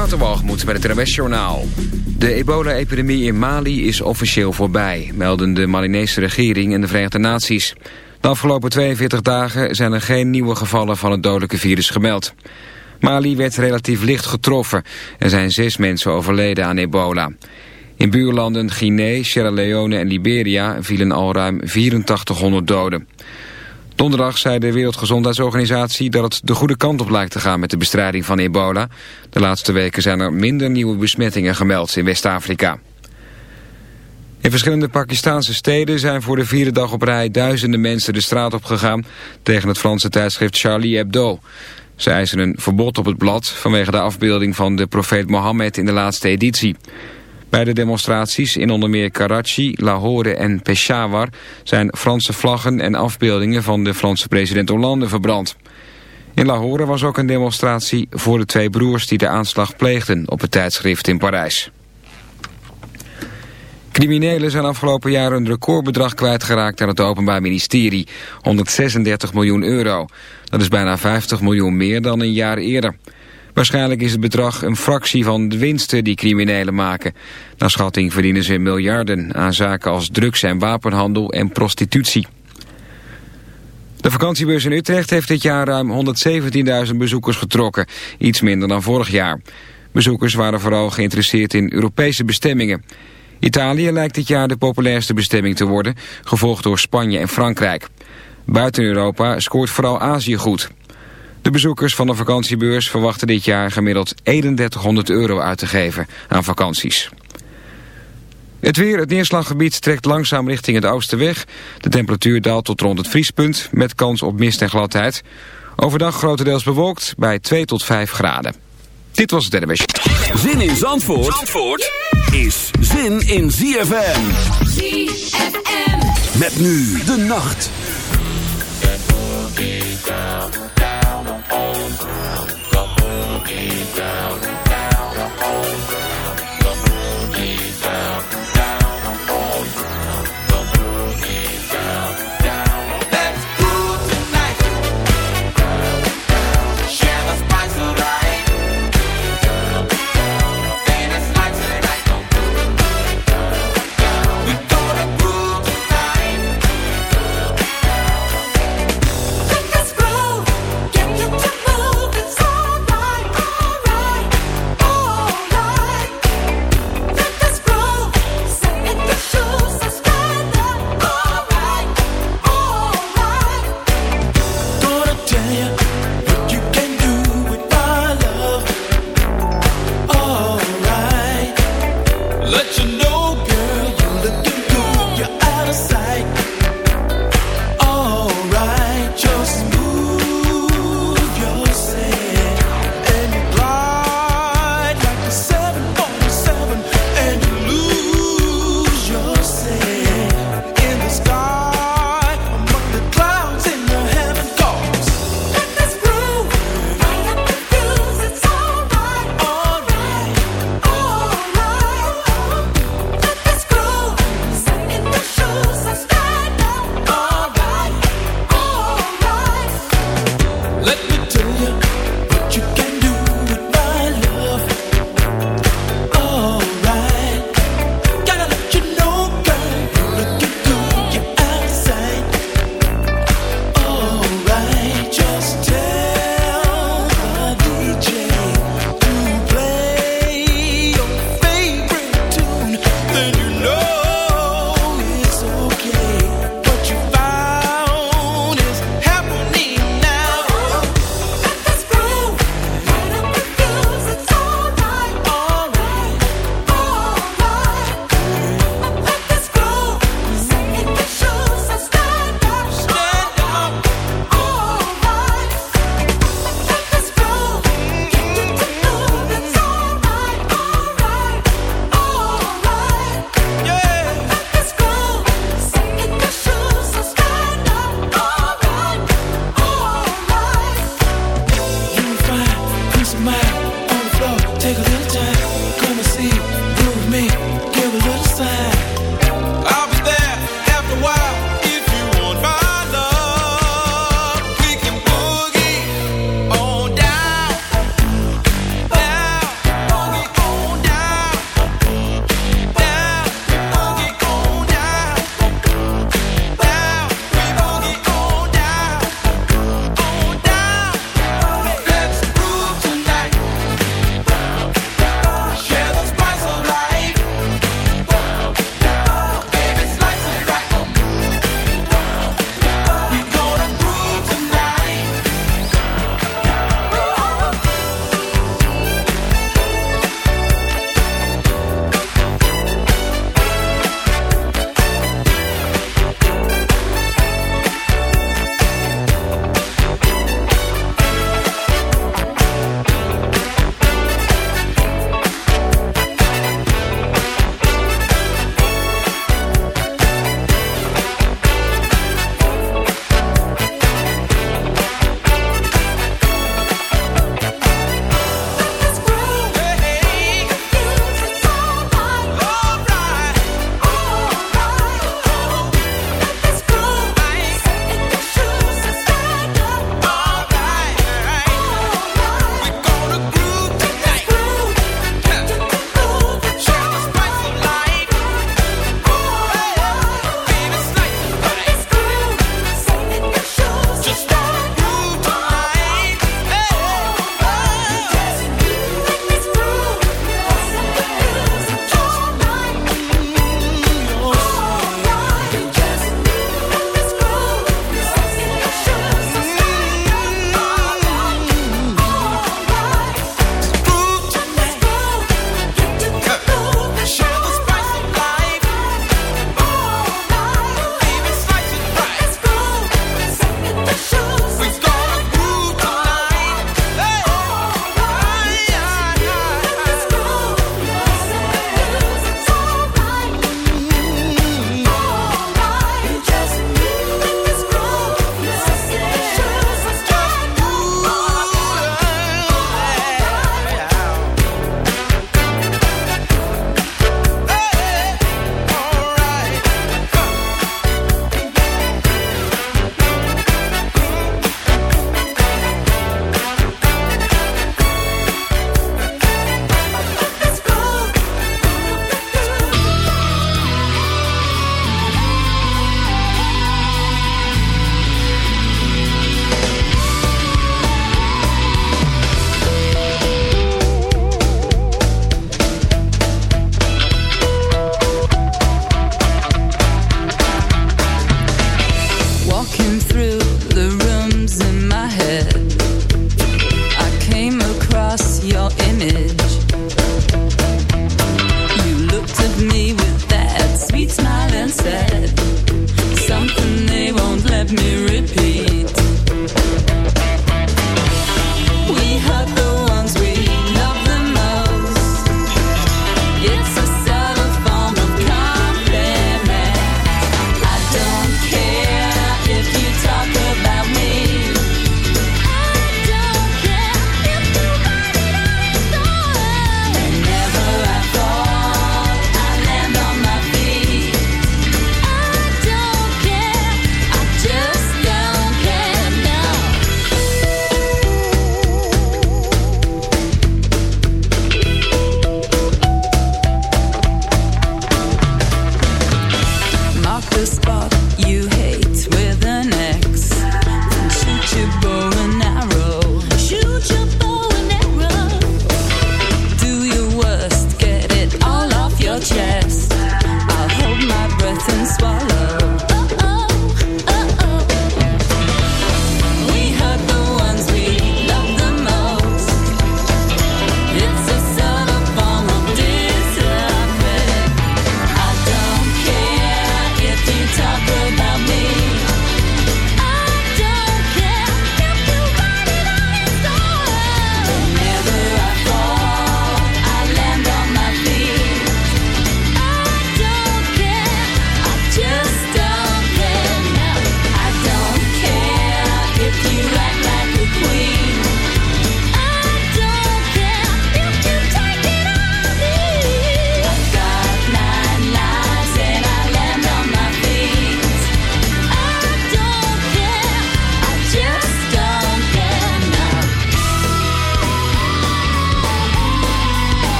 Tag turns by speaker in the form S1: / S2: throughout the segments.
S1: Waterwalgemoed bij het RWS Journaal. De ebola-epidemie in Mali is officieel voorbij, melden de Malinese regering en de Verenigde Naties. De afgelopen 42 dagen zijn er geen nieuwe gevallen van het dodelijke virus gemeld. Mali werd relatief licht getroffen. Er zijn zes mensen overleden aan ebola. In buurlanden Guinea, Sierra Leone en Liberia vielen al ruim 8400 doden. Donderdag zei de Wereldgezondheidsorganisatie dat het de goede kant op lijkt te gaan met de bestrijding van ebola. De laatste weken zijn er minder nieuwe besmettingen gemeld in West-Afrika. In verschillende Pakistanse steden zijn voor de vierde dag op rij duizenden mensen de straat op gegaan tegen het Franse tijdschrift Charlie Hebdo. Ze eisen een verbod op het blad vanwege de afbeelding van de profeet Mohammed in de laatste editie. Bij de demonstraties in onder meer Karachi, Lahore en Peshawar zijn Franse vlaggen en afbeeldingen van de Franse president Hollande verbrand. In Lahore was ook een demonstratie voor de twee broers die de aanslag pleegden op het tijdschrift in Parijs. Criminelen zijn afgelopen jaar een recordbedrag kwijtgeraakt aan het Openbaar Ministerie. 136 miljoen euro. Dat is bijna 50 miljoen meer dan een jaar eerder. Waarschijnlijk is het bedrag een fractie van de winsten die criminelen maken. Naar schatting verdienen ze miljarden aan zaken als drugs- en wapenhandel en prostitutie. De vakantiebeurs in Utrecht heeft dit jaar ruim 117.000 bezoekers getrokken. Iets minder dan vorig jaar. Bezoekers waren vooral geïnteresseerd in Europese bestemmingen. Italië lijkt dit jaar de populairste bestemming te worden, gevolgd door Spanje en Frankrijk. Buiten Europa scoort vooral Azië goed. De bezoekers van de vakantiebeurs verwachten dit jaar gemiddeld 3100 euro uit te geven aan vakanties. Het weer, het neerslaggebied trekt langzaam richting het oosten weg. De temperatuur daalt tot rond het vriespunt met kans op mist en gladheid. Overdag grotendeels bewolkt bij 2 tot 5 graden. Dit was het NWS.
S2: Zin in Zandvoort, Zandvoort is zin in ZFM.
S3: ZFM.
S2: Met nu de nacht.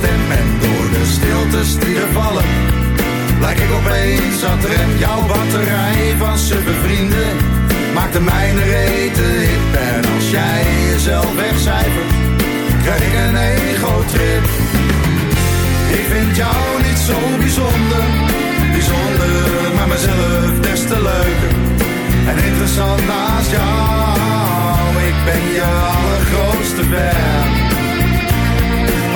S4: stem en door de stilte die vallen. Lijk ik opeens aan rem jouw batterij van supervrienden vrienden. Maakt de mijne reten hip en als jij jezelf wegcijfert Krijg ik een ego-trip. Ik vind jou niet zo bijzonder. Bijzonder, maar mezelf des te leuker. En interessant naast jou Ik ben je allergrootste fan.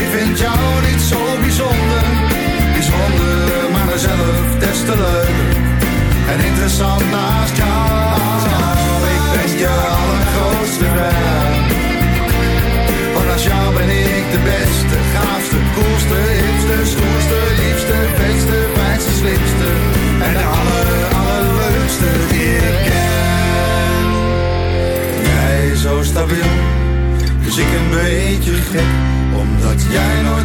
S4: Ik vind jou niet zo bijzonder, bijzonder, maar mezelf des te leuker. En interessant naast jou, ik ben je allergrootste fan. Want als jou ben ik de beste, gaafste, koelste, hipste, stoerste, liefste, beste, fijnste, slimste. En de aller, allerleukste die ik ken. Jij is zo stabiel, dus ik een beetje gek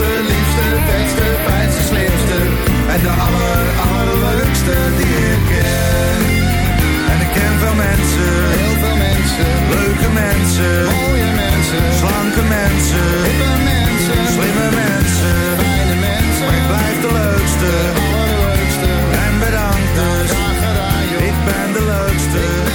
S4: De liefste, beste, fijnste, slimste. En de aller, allerleukste die ik ken. En ik ken veel mensen,
S5: heel veel mensen.
S4: Leuke mensen,
S5: mooie mensen.
S4: Slanke mensen,
S5: hippe mensen. Slimme
S4: mensen,
S5: fijne mensen. Maar ik
S4: blijf de leukste, de
S5: allerleukste.
S4: En bedankt dus,
S5: ik
S4: ben de leukste.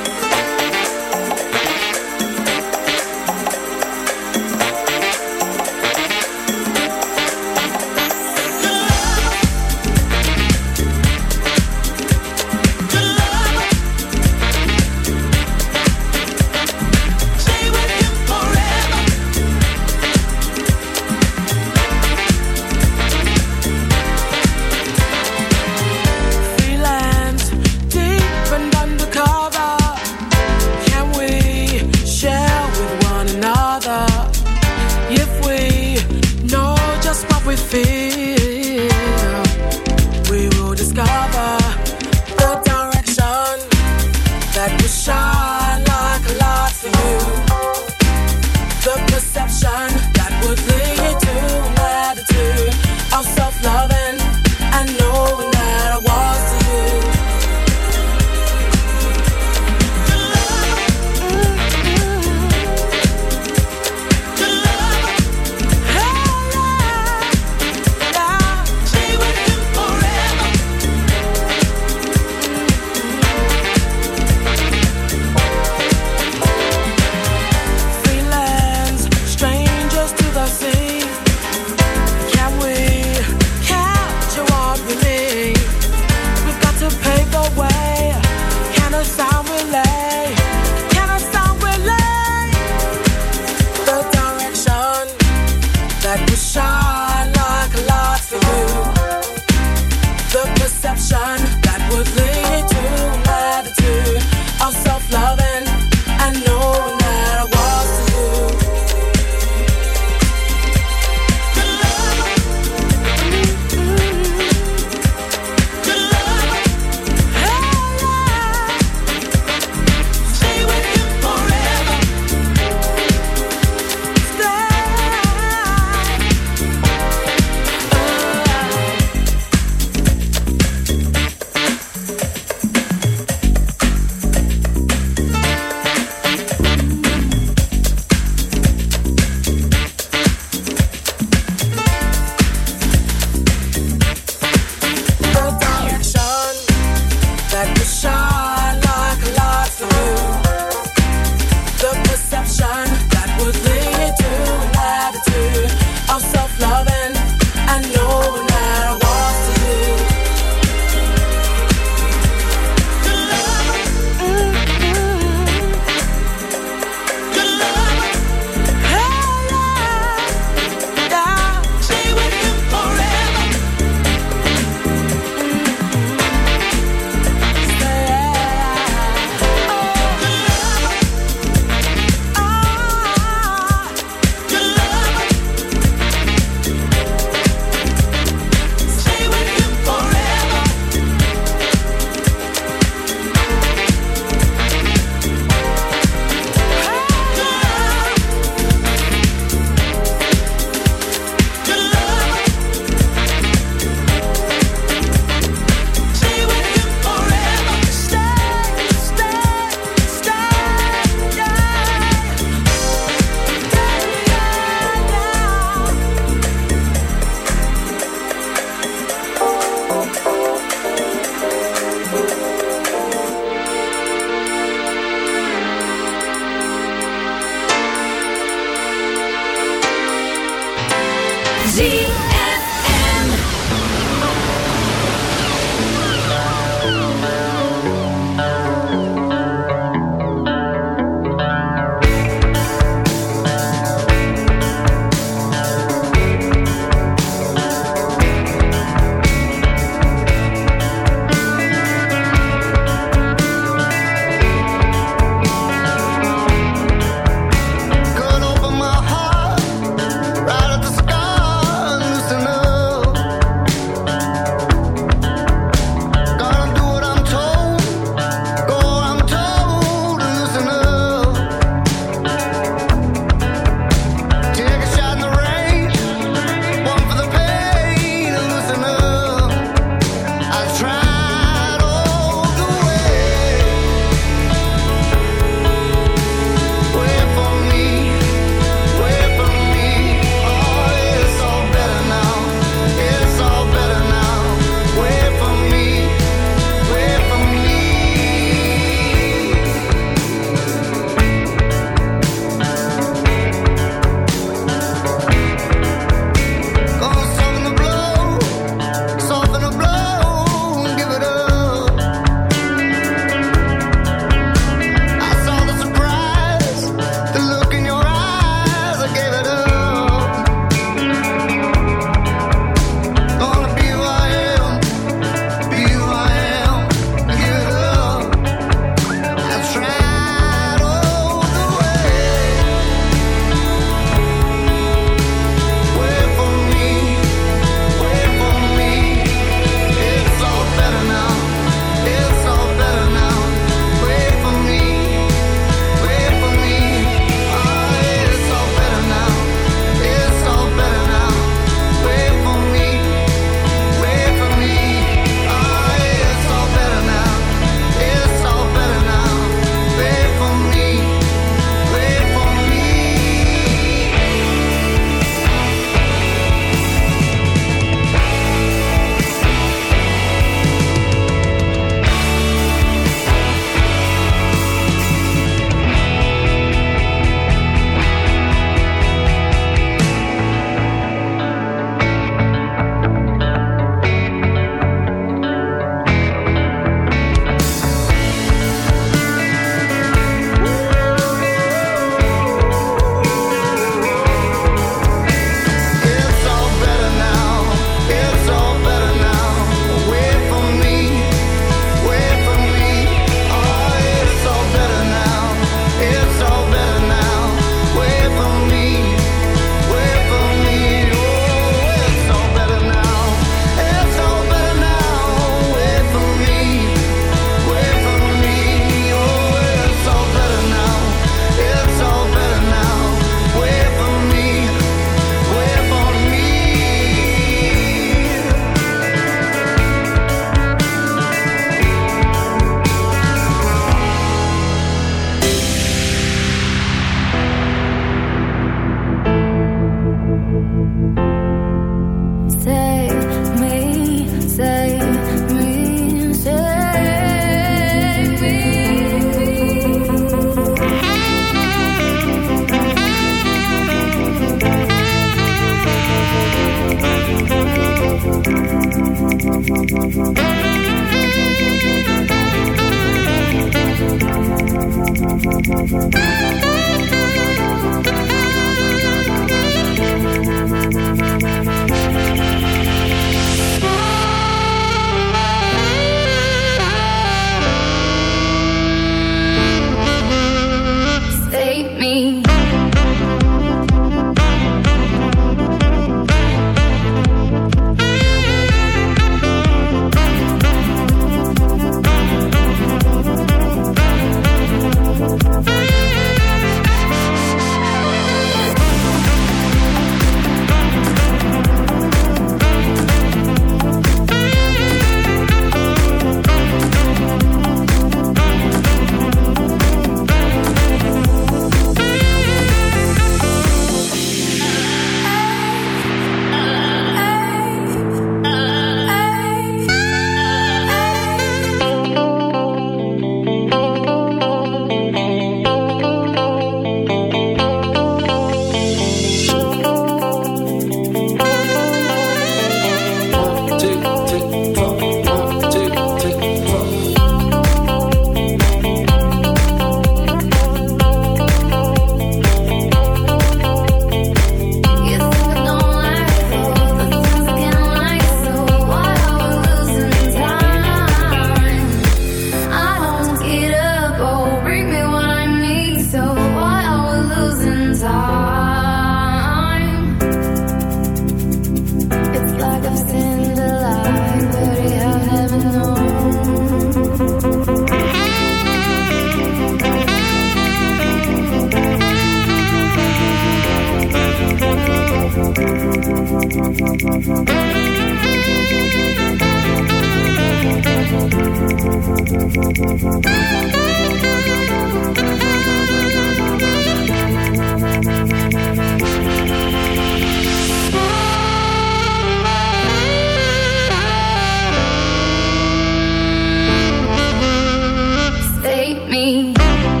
S6: me.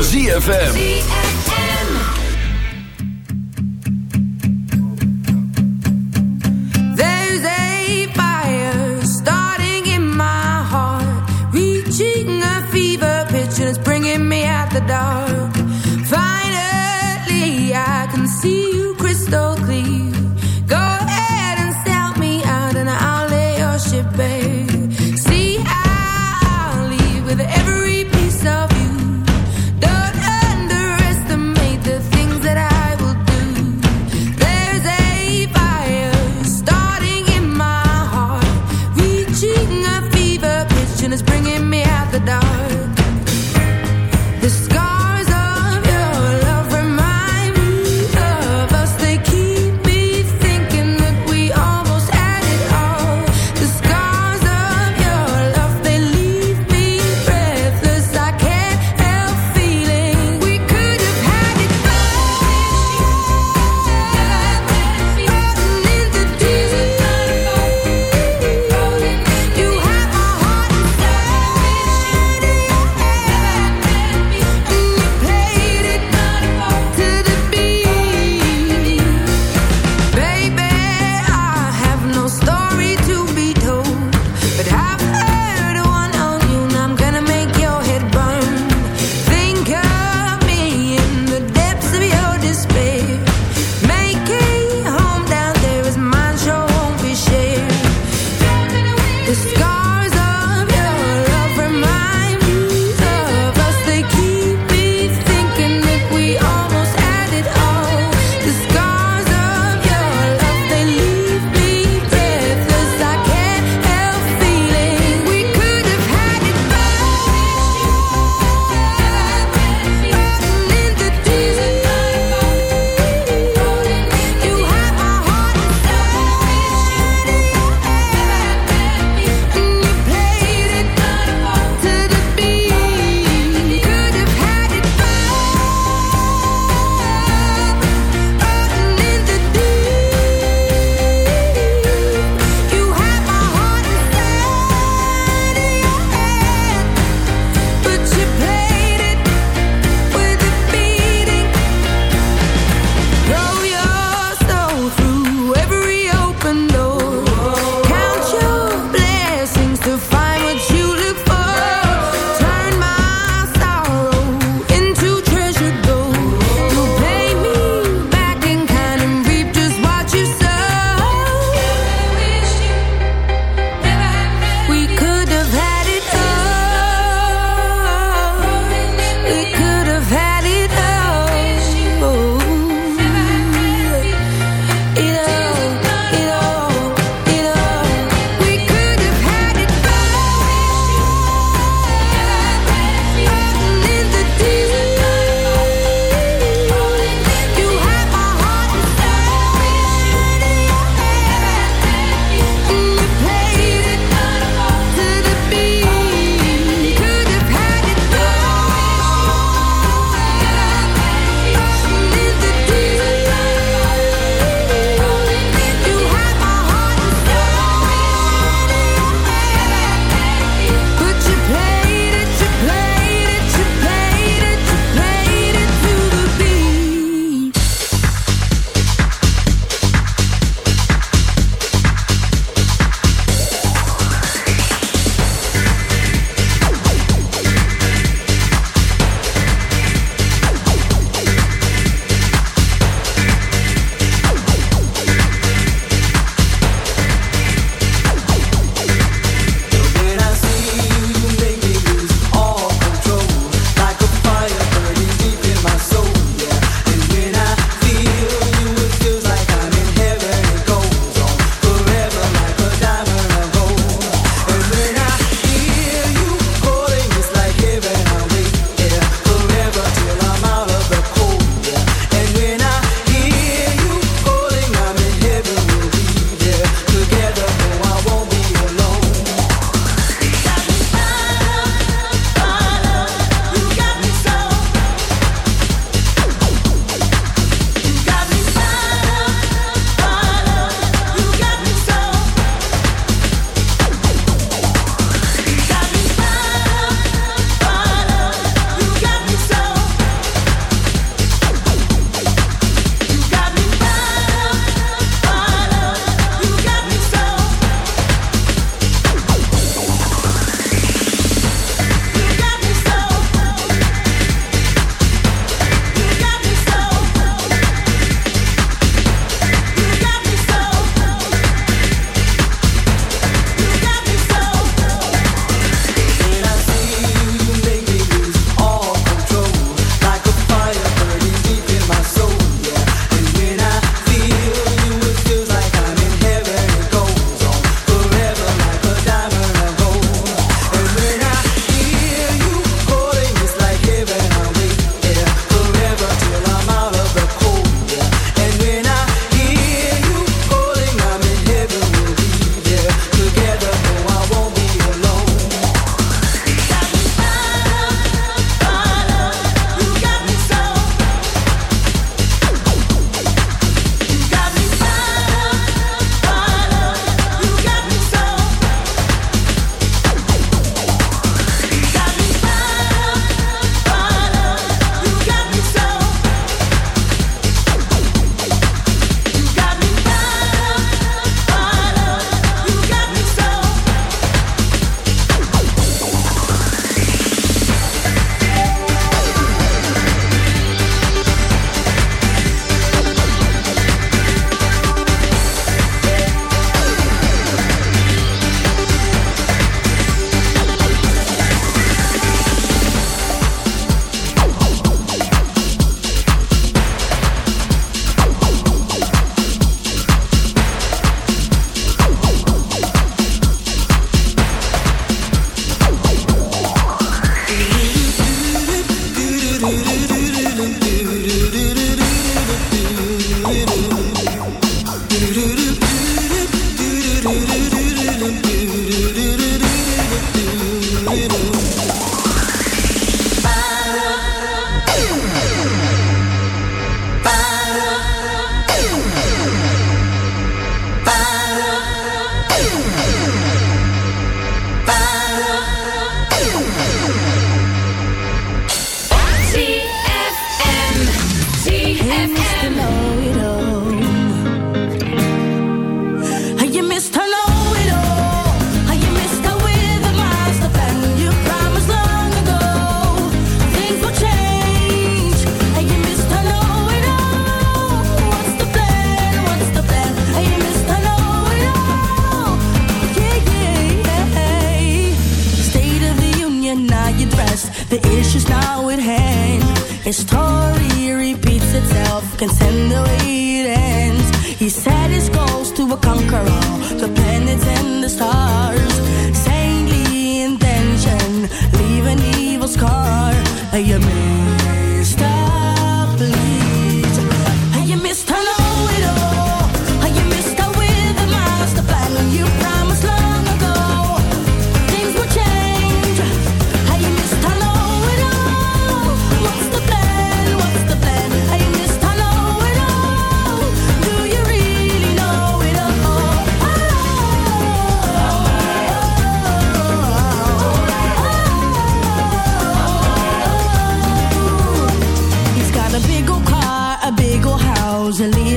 S2: ZFM.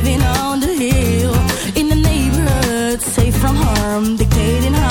S3: living on the hill in the neighborhood, safe from harm, dictating harm.